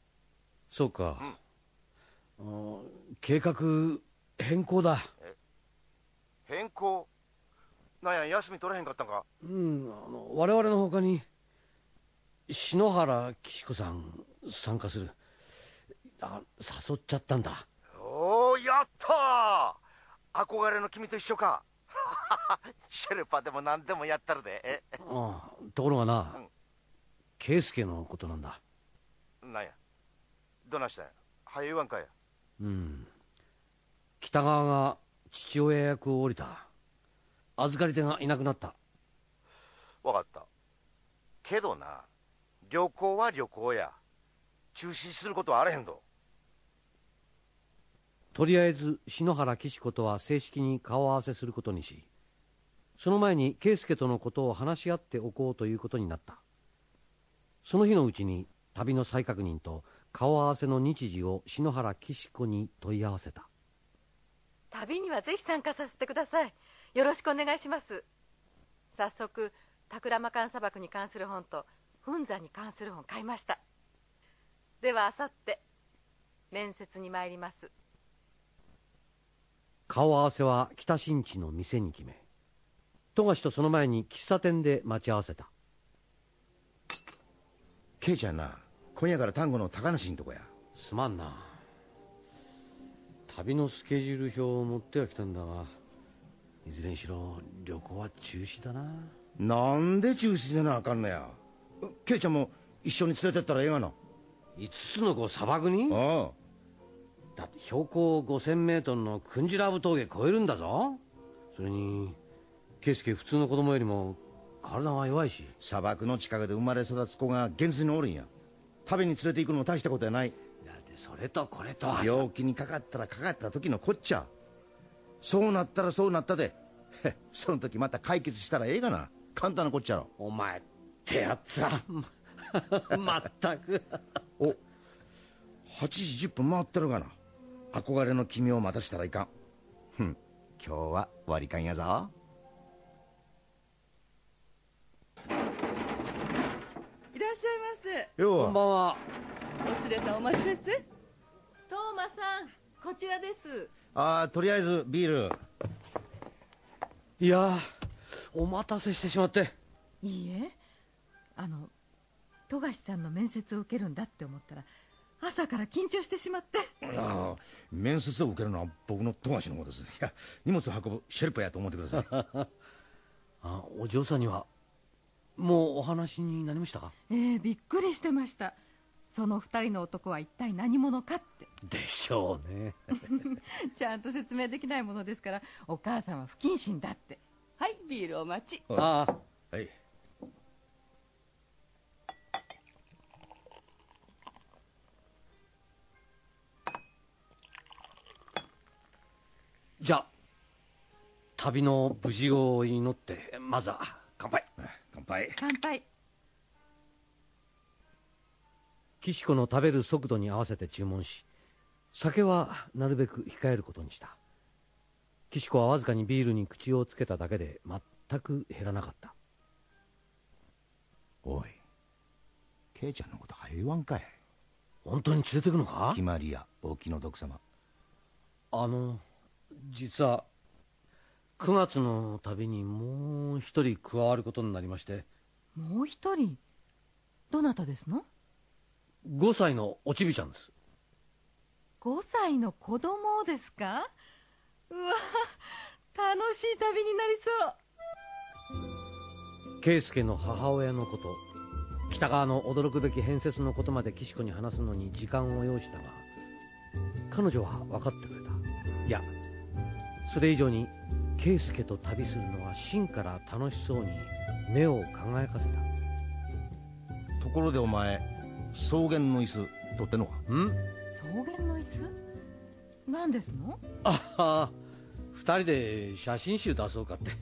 そうか、あー計画変更だ。変更？なんや休み取れへんかったんか？うんあの我々のほかに篠原紀子さん参加する。あ誘っちゃったんだ。おおやったー！憧れの君と一緒か シェルパでも何でもやったるで。え？ああところがな、圭介のことなんだ。なんや？どないしたんや？早言わんかや。うん。北川が父親役を降りた。預かり手がいなくなった。分かった。けどな旅行は旅行や。中止することはあれへんぞ。とりあえず篠原岸子とは正式に顔合わせすることにしその前に圭介とのことを話し合っておこうということになった。その日のうちに旅の再確認と顔合わせの日時を篠原岸子に問い合わせた。旅にはぜひ参加させてください。よろしくお願いします。早速タクラマカン砂漠に関する本と噴山に関する本買いました。ではあさって面接に参ります。顔合わせは北新地の店に決め富樫とその前に喫茶店で待ち合わせた。ケイちゃんな今夜から単語の高梨んとこや。すまんな。旅のスケジュール表を持ってはきたんだがいずれにしろ旅行は中止だな。なんで中止せなあかんのや。ケイちゃんも一緒に連れてったらええがな5つの子砂漠に？ああ。だって標高5000メートルのクンジラブ峠越えるんだぞ。それに圭介普通の子供よりも体が弱いし。砂漠の近くで生まれ育つ子が現実におるんや。食べに連れて行くのも大したことやない。だってそれとこれとは病気にかかったらかかった時のこっちゃ。そうなったらそうなったで。へその時また解決したらええがな。簡単なこっちゃろ。お前ってやつはまったく。お8時10分回ってるがな。憧れの君を待たせたらいかん。ふん今日は割り勘やぞらっしゃいませよこんばんは。お連れさんお待ちです。トーマさんこちらです。ああとりあえずビール。いやお待たせしてしまって。いいえ。あの富樫さんの面接を受けるんだって思ったら朝から緊張してしまって。いや面接を受けるのは僕の富樫の方です。いや荷物を運ぶシェルパやと思ってください。あお嬢さんにはもうお話になりましたか？ええびっくりしてました。その二人の男は一体何者かって。でしょうね。ちゃんと説明できないものですからお母さんは不謹慎だって。はいビールお待ち。ああ。はい。じゃあ旅の無事を祈ってまずは乾杯乾杯。乾杯。岸子の食べる速度に合わせて注文し酒はなるべく控えることにした。岸子はわずかにビールに口をつけただけで全く減らなかった。おいケイちゃんのこと早言わんかい。本当に連れてくのか？決まりやお気の毒様。あの実は9月の旅にもう一人加わることになりまして。もう一人？どなたですの？5歳のおちびちゃんです。5歳の子供ですか？うわ楽しい旅になりそう。圭介の母親のこと北川の驚くべき変節のことまで岸子に話すのに時間を要したが彼女は分かってくれた。いやそれ以上に圭介と旅するのは真から楽しそうに目を輝かせた。ところでお前草原の椅子取ってんのか？ん？草原の椅子？何ですの？ああ二人で写真集出そうかって。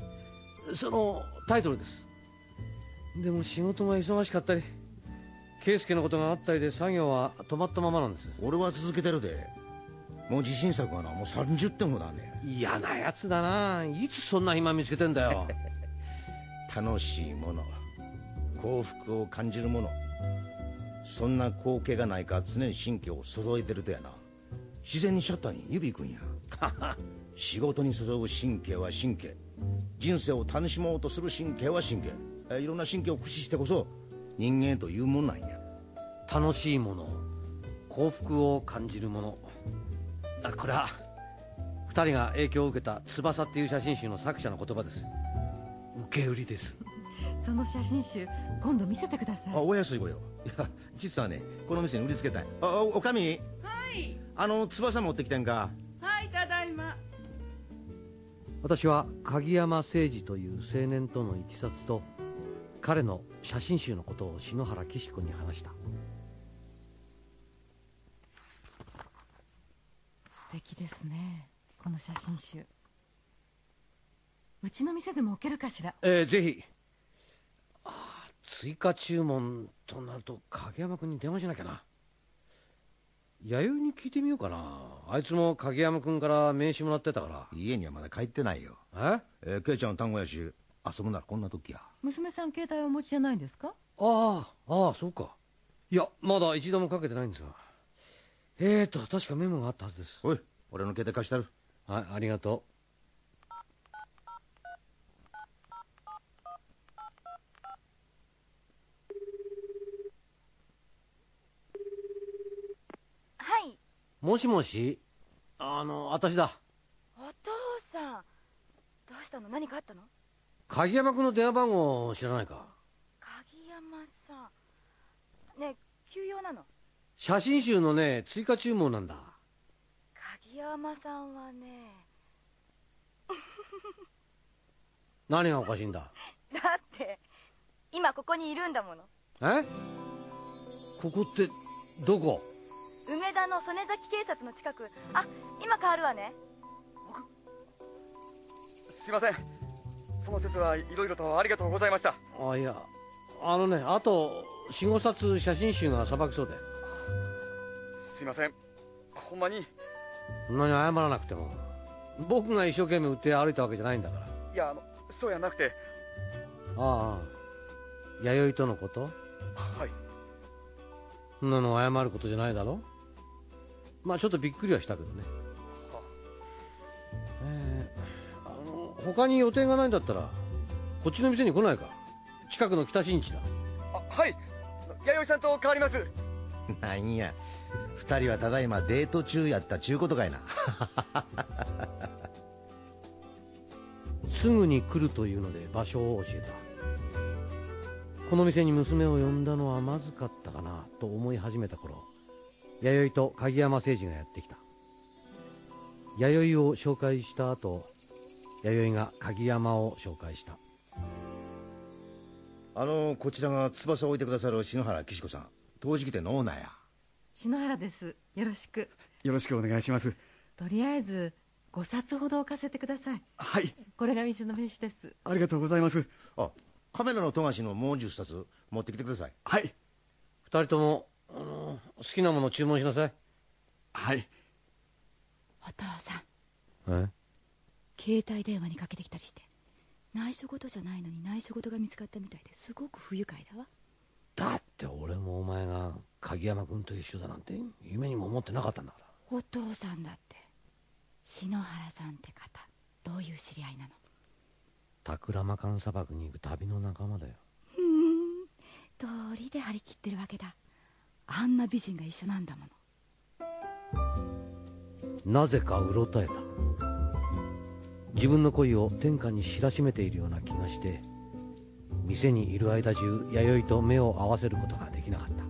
そのタイトルです。でも仕事が忙しかったり圭介のことがあったりで作業は止まったままなんです。俺は続けてるでもう自信作がなもう30点ほどあんね。嫌なやつだな。いつそんな暇見つけてんだよ。楽しいもの幸福を感じるもの。そんな光景がないか常に神経を注いでるとやな。自然にシャッターに指いくんや。仕事に注ぐ神経は神経。人生を楽しもうとする神経は神経。えいろんな神経を駆使してこそ人間というもんなんや。楽しいもの幸福を感じるものあこれは二人が影響を受けた「翼」っていう写真集の作者の言葉です。受け売りです。その写真集今度見せてください。あお安いごよいや実はねこの店に売りつけたい。あおおかみ。はい。あの翼持ってきてんか。はいただいま。私は鍵山誠二という青年とのいきさつと彼の写真集のことを篠原岸子に話した敵ですね。この写真集。うちの店でも置けるかしら？ええー、ぜひ。追加注文となると影山君に電話しなきゃな。弥生に聞いてみようかな。あいつも影山君から名刺もらってたから。家にはまだ帰ってないよ。え？えー、ケイちゃん単語やし遊ぶならこんな時や。娘さん携帯をお持ちじゃないんですか？ああああそうか。いやまだ一度もかけてないんですがえーと確かメモがあったはずです。おい俺の携帯貸したる。はいありがとう。もしもし？あの私だ。お父さんどうしたの？何かあったの？鍵山君の電話番号知らないか？鍵山さん。ね急用なの？写真集のね追加注文なんだ。鍵山さんはね。何がおかしいんだ？だって今ここにいるんだもの。え？ここってどこ？梅田の曽根崎警察の近く。あ今変わるわね。すいません。その節はいろいろとありがとうございました。あいやあのねあと45冊写真集がさばきそうですいません。ほんまに？そんなに謝らなくても。僕が一生懸命売って歩いたわけじゃないんだから。いやあのそうやなくて。ああ。弥生とのこと？はい。そんなの謝ることじゃないだろ？まあちょっとびっくりはしたけどね、はえー、あの他に予定がないんだったらこっちの店に来ないか？近くの北新地だ。あはい。弥生さんと変わります。なんや二人はただいまデート中やったちゅうことかいな。すぐに来るというので場所を教えた。この店に娘を呼んだのはまずかったかなと思い始めた頃弥生と鍵山誠二がやってきた。弥生を紹介した後弥生が鍵山を紹介した。あのこちらが翼を置いてくださる篠原岸子さん。陶磁器店のオーナーや篠原です。よろしく。よろしくお願いします。とりあえず5冊ほど置かせてください。はい。これが店の名刺です。ありがとうございます。あカメラの富樫のもう10冊持ってきてください。はい。2人ともあの好きなもの注文しなさい。はい。お父さん。え？携帯電話にかけてきたりして。内緒事じゃないのに内緒事が見つかったみたいですごく不愉快だわ。だって俺もお前が鍵山君と一緒だなんて夢にも思ってなかったんだから。お父さんだって篠原さんって方どういう知り合いなの？タクラマカン砂漠に行く旅の仲間だよ。うん道理で張り切ってるわけだ。あんな美人が一緒なんだもの。なぜかうろたえた。自分の恋を天下に知らしめているような気がして店にいる間中弥生と目を合わせることができなかった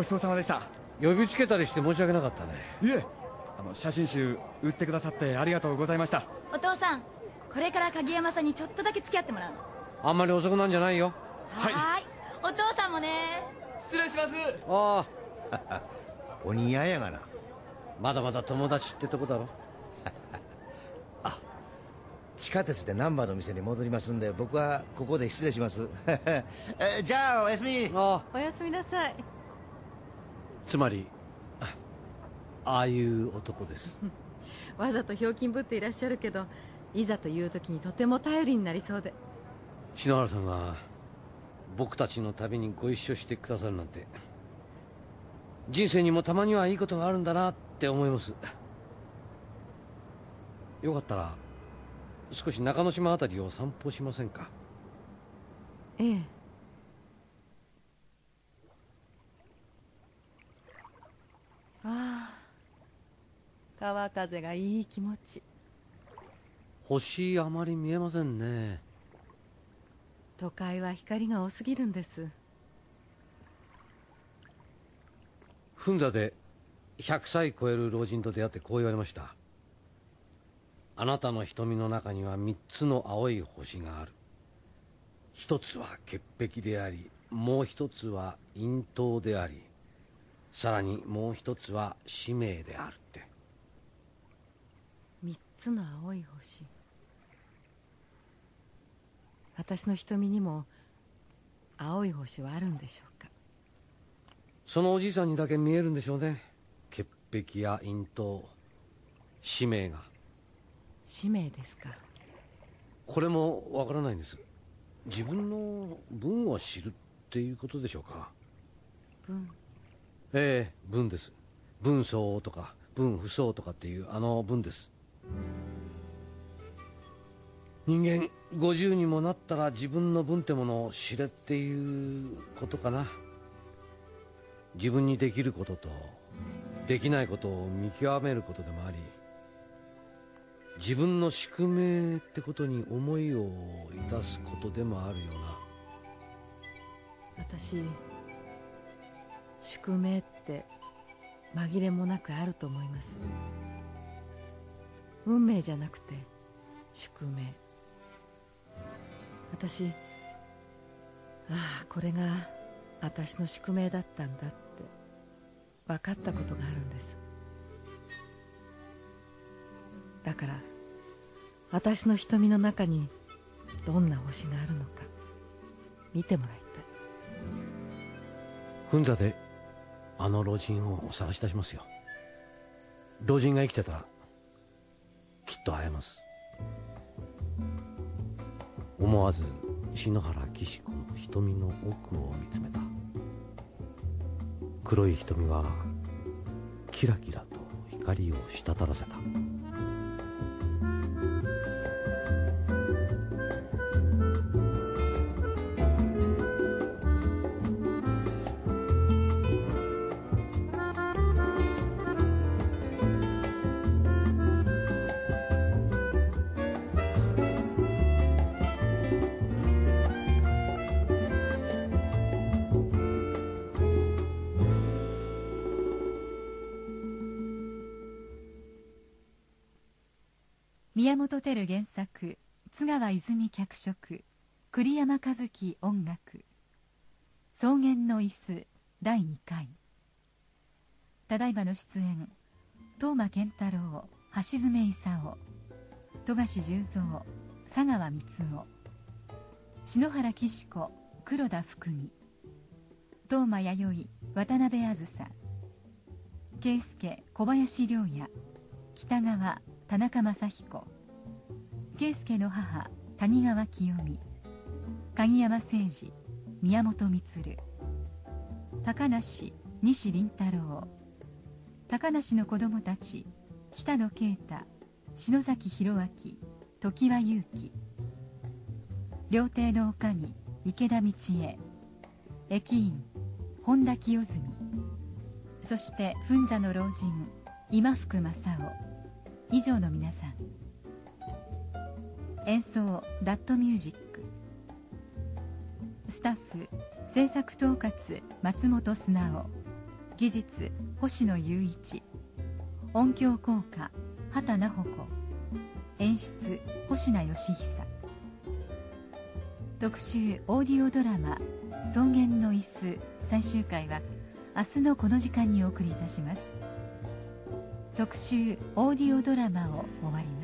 ごちそうさまでした。呼びつけたりして申し訳なかったね。いえあの写真集売ってくださってありがとうございました。お父さんこれから鍵山さんにちょっとだけ付き合ってもらうの。あんまり遅くなんじゃないよ。はい。お父さんもね。失礼します。ああ。お似合いやがな。まだまだ友達ってとこだろ。あ地下鉄で難波の店に戻りますんで僕はここで失礼します。えじゃあおやすみ。あ。おやすみなさいつまりああいう男です。わざとひょうきんぶっていらっしゃるけどいざという時にとても頼りになりそうで。篠原さんが僕たちの旅にご一緒してくださるなんて人生にもたまにはいいことがあるんだなって思います。よかったら少し中之島あたりを散歩しませんか？ええああ川風がいい気持ち。星あまり見えませんね。都会は光が多すぎるんです。フンザで100歳超える老人と出会ってこう言われました。あなたの瞳の中には3つの青い星がある。一つは潔癖でありもう一つは陰頭でありさらにもう一つは使命であるって。3つの青い星。私の瞳にも青い星はあるんでしょうか？そのおじいさんにだけ見えるんでしょうね。潔癖や陰頭使命が。使命ですか？これもわからないんです。自分の文を知るっていうことでしょうか？文ええ文です。文相とか文不相とかっていうあの文です。人間50にもなったら自分の文ってものを知れっていうことかな。自分にできることとできないことを見極めることでもあり自分の宿命ってことに思いを致すことでもあるような。私宿命って紛れもなくあると思います。運命じゃなくて宿命。私ああこれが私の宿命だったんだって分かったことがあるんです。だから私の瞳の中にどんな星があるのか見てもらいたい。フンザであの老人をお探し出しますよ。老人が生きてたらきっと会えます。思わず篠原岸子の瞳の奥を見つめた。黒い瞳はキラキラと光を滴らせた。宮本照原作津川泉脚色栗山和樹音楽。草原の椅子第2回。ただいまの出演東間健太郎橋爪功富樫十三佐川光夫篠原岸子黒田福美東間弥生渡辺あずさ圭介小林良也北川田中正彦。圭介の母谷川清美。鍵山誠二宮本満高梨西凛太郎。高梨の子供たち北野啓太篠崎弘明常盤勇気料亭の女将池田道恵駅員本田清澄。そして噴座の老人今福正夫。以上の皆さん。演奏ラットミュージック。スタッフ制作統括松本素直技術星野雄一。音響効果畑奈穂子。演出星名義久。特集オーディオドラマ「草原の椅子」最終回は明日のこの時間にお送りいたします。特集オーディオドラマを終わります。